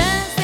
dance